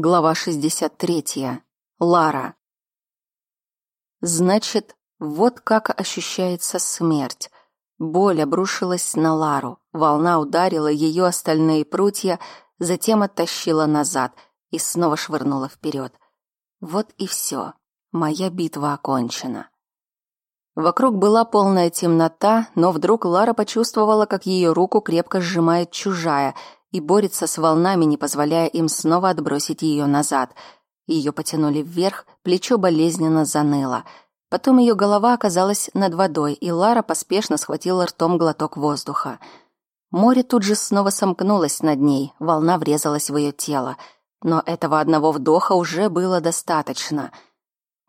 Глава 63. Лара. Значит, вот как ощущается смерть. Боль обрушилась на Лару. Волна ударила ее остальные прутья, затем оттащила назад и снова швырнула вперед. Вот и все. Моя битва окончена. Вокруг была полная темнота, но вдруг Лара почувствовала, как ее руку крепко сжимает чужая — и борется с волнами, не позволяя им снова отбросить ее назад. Ее потянули вверх, плечо болезненно заныло. Потом ее голова оказалась над водой, и Лара поспешно схватила ртом глоток воздуха. Море тут же снова сомкнулось над ней, волна врезалась в ее тело. Но этого одного вдоха уже было достаточно.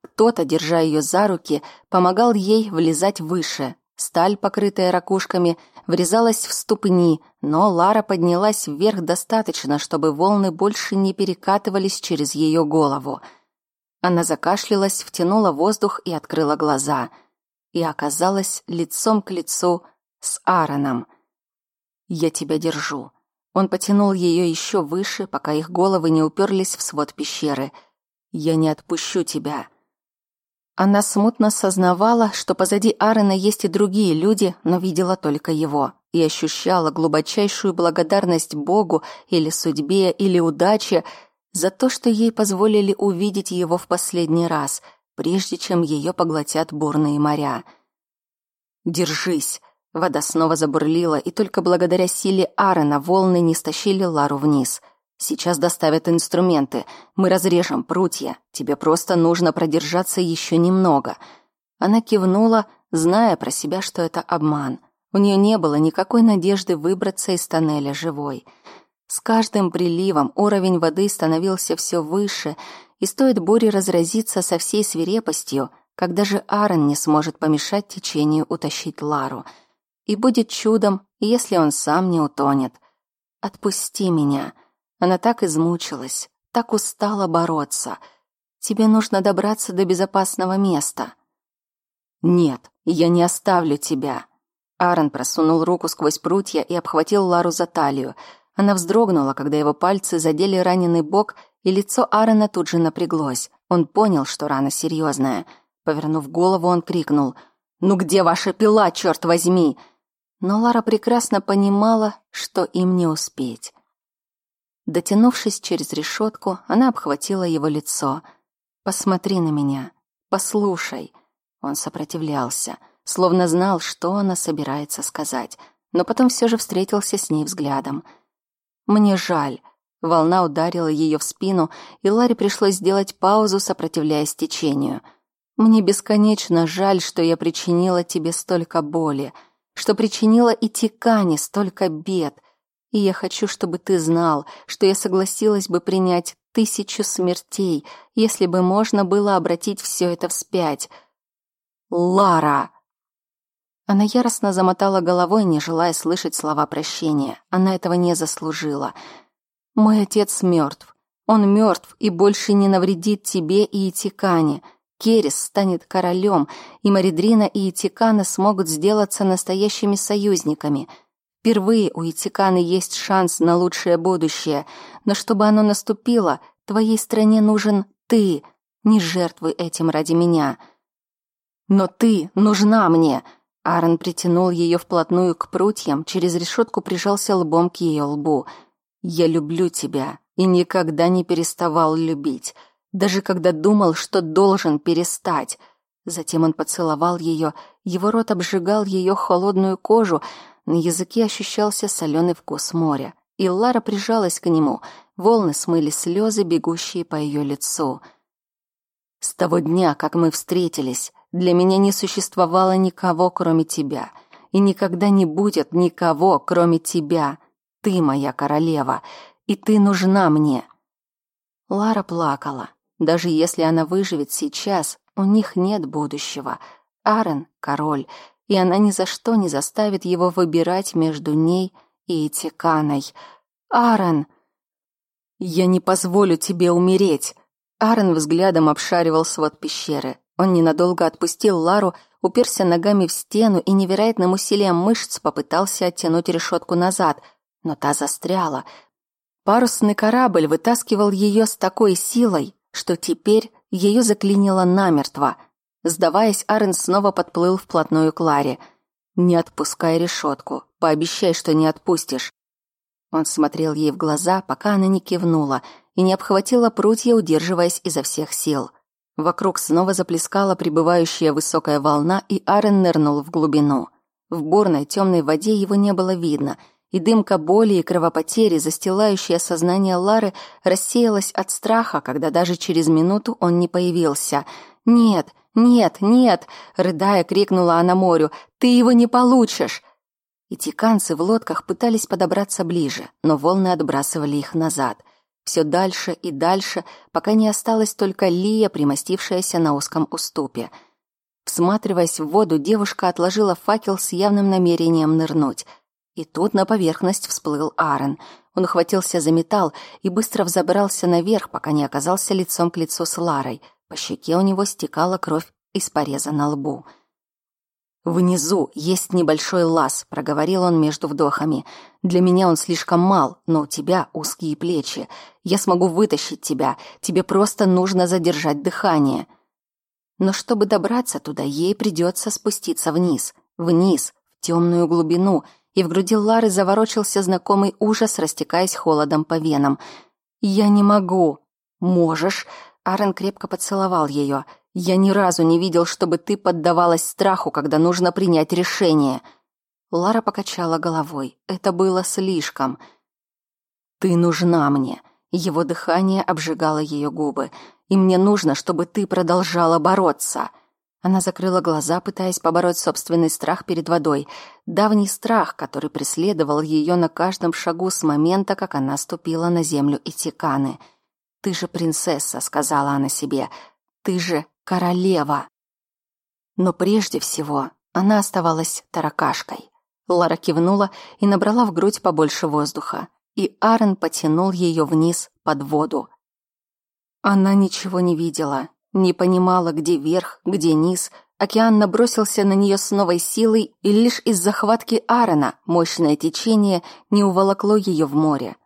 Кто-то, держа ее за руки, помогал ей влезать выше. Сталь, покрытая ракушками, врезалась в ступни, но Лара поднялась вверх достаточно, чтобы волны больше не перекатывались через ее голову. Она закашлялась, втянула воздух и открыла глаза. И оказалась лицом к лицу с Аароном. «Я тебя держу». Он потянул ее еще выше, пока их головы не уперлись в свод пещеры. «Я не отпущу тебя». Она смутно сознавала, что позади Аарона есть и другие люди, но видела только его и ощущала глубочайшую благодарность Богу или судьбе, или удаче за то, что ей позволили увидеть его в последний раз, прежде чем ее поглотят бурные моря. «Держись!» Вода снова забурлила, и только благодаря силе Аарона волны не стащили Лару вниз — Сейчас доставят инструменты. Мы разрежем прутья. Тебе просто нужно продержаться еще немного. Она кивнула, зная про себя, что это обман. У нее не было никакой надежды выбраться из тоннеля живой. С каждым приливом уровень воды становился все выше, и стоит буре разразиться со всей свирепостью, как даже Аарон не сможет помешать течению утащить Лару. И будет чудом, если он сам не утонет. «Отпусти меня», она так измучилась, так устала бороться. Тебе нужно добраться до безопасного места. Нет, я не оставлю тебя. Аарон просунул руку сквозь прутья и обхватил Лару за талию. Она вздрогнула, когда его пальцы задели раненый бок, и лицо Аарона тут же напряглось. Он понял, что рана серьезная. Повернув голову, он крикнул «Ну где ваша пила, черт возьми?» Но Лара прекрасно понимала, что им не успеть. Дотянувшись через решетку, она обхватила его лицо. «Посмотри на меня. Послушай». Он сопротивлялся, словно знал, что она собирается сказать, но потом все же встретился с ней взглядом. «Мне жаль». Волна ударила ее в спину, и Ларе пришлось сделать паузу, сопротивляясь течению. «Мне бесконечно жаль, что я причинила тебе столько боли, что причинила и Тикане столько бед». И я хочу, чтобы ты знал, что я согласилась бы принять тысячу смертей, если бы можно было обратить все это вспять. Лара! Она яростно замотала головой, не желая слышать слова прощения. Она этого не заслужила. Мой отец мертв. Он мертв и больше не навредит тебе и Итикане. Керис станет королем, и Маридрина и Итикана смогут сделаться настоящими союзниками — Впервые у Итиканы есть шанс на лучшее будущее, но чтобы оно наступило, твоей стране нужен ты. Не жертвуй этим ради меня. Но ты нужна мне. Аарон притянул ее вплотную к прутьям, через решетку прижался лбом к ее лбу. Я люблю тебя и никогда не переставал любить, даже когда думал, что должен перестать. Затем он поцеловал ее, его рот обжигал ее холодную кожу, на языке ощущался соленый вкус моря, и Лара прижалась к нему, волны смыли слезы, бегущие по ее лицу. «С того дня, как мы встретились, для меня не существовало никого, кроме тебя, и никогда не будет никого, кроме тебя. Ты моя королева, и ты нужна мне». Лара плакала. Даже если она выживет сейчас, у них нет будущего. Арен — король, и она ни за что не заставит его выбирать между ней и Этиканой. «Аарон!» «Я не позволю тебе умереть!» Аарон взглядом обшаривал свод пещеры. Он ненадолго отпустил Лару, уперся ногами в стену и невероятным усилием мышц попытался оттянуть решетку назад, но та застряла. Парусный корабль вытаскивал ее с такой силой, что теперь ее заклинило намертво. Сдаваясь, Арен снова подплыл вплотную к Ларе. «Не отпускай решетку. Пообещай, что не отпустишь». Он смотрел ей в глаза, пока она не кивнула и не обхватила прутья, удерживаясь изо всех сил. Вокруг снова заплескала прибывающая высокая волна, и Арен нырнул в глубину. В бурной темной воде его не было видно — и дымка боли и кровопотери, застилающая сознание Лары, рассеялась от страха, когда даже через минуту он не появился. «Нет, нет, нет!» — рыдая, крикнула она морю. «Ты его не получишь!» И тиканцы в лодках пытались подобраться ближе, но волны отбрасывали их назад. Все дальше и дальше, пока не осталась только Лия, примостившаяся на узком уступе. Всматриваясь в воду, девушка отложила факел с явным намерением нырнуть — и тут на поверхность всплыл Аарон. Он ухватился за металл и быстро взобрался наверх, пока не оказался лицом к лицу с Ларой. По щеке у него стекала кровь из пореза на лбу. «Внизу есть небольшой лаз», — проговорил он между вдохами. «Для меня он слишком мал, но у тебя узкие плечи. Я смогу вытащить тебя. Тебе просто нужно задержать дыхание». Но чтобы добраться туда, ей придется спуститься вниз. Вниз, в темную глубину — и в груди Лары заворочился знакомый ужас, растекаясь холодом по венам. «Я не могу». «Можешь». Арен крепко поцеловал ее. «Я ни разу не видел, чтобы ты поддавалась страху, когда нужно принять решение». Лара покачала головой. Это было слишком. «Ты нужна мне». Его дыхание обжигало ее губы. «И мне нужно, чтобы ты продолжала бороться». Она закрыла глаза, пытаясь побороть собственный страх перед водой. Давний страх, который преследовал ее на каждом шагу с момента, как она ступила на землю Итиканы. «Ты же принцесса», — сказала она себе. «Ты же королева». Но прежде всего она оставалась таракашкой. Лара кивнула и набрала в грудь побольше воздуха. И Аарон потянул ее вниз под воду. Она ничего не видела, не понимала, где верх, где низ. Океан набросился на нее с новой силой, и лишь из захватки Аарона мощное течение не уволокло ее в море.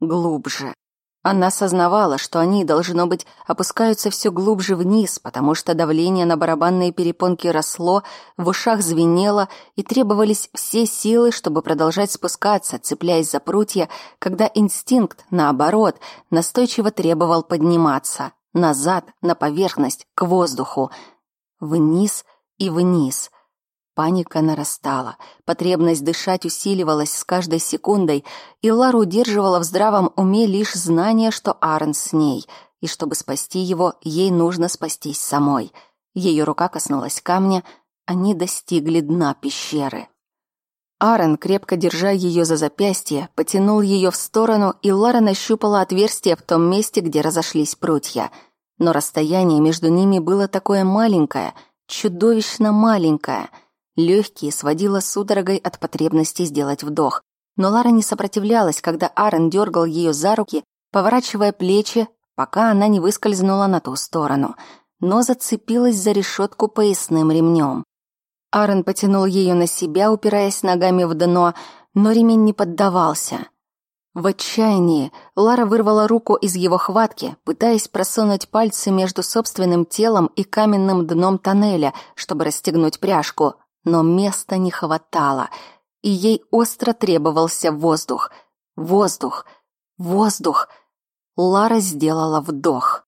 Глубже. Она сознавала, что они, должно быть, опускаются все глубже вниз, потому что давление на барабанные перепонки росло, в ушах звенело, и требовались все силы, чтобы продолжать спускаться, цепляясь за прутья, когда инстинкт, наоборот, настойчиво требовал подниматься назад, на поверхность, к воздуху, вниз и вниз. Паника нарастала, потребность дышать усиливалась с каждой секундой, и Лара удерживала в здравом уме лишь знание, что Аарон с ней, и чтобы спасти его, ей нужно спастись самой. Ее рука коснулась камня, они достигли дна пещеры. Аарон, крепко держа ее за запястье, потянул ее в сторону, и Лара нащупала отверстие в том месте, где разошлись прутья. Но расстояние между ними было такое маленькое, чудовищно маленькое. Легкие сводило судорогой от потребности сделать вдох. Но Лара не сопротивлялась, когда Аарон дергал ее за руки, поворачивая плечи, пока она не выскользнула на ту сторону, но зацепилась за решетку поясным ремнем. Аарон потянул ее на себя, упираясь ногами в дно, но ремень не поддавался. В отчаянии Лара вырвала руку из его хватки, пытаясь просунуть пальцы между собственным телом и каменным дном тоннеля, чтобы расстегнуть пряжку, но места не хватало, и ей остро требовался воздух. Воздух! Воздух! Лара сделала вдох.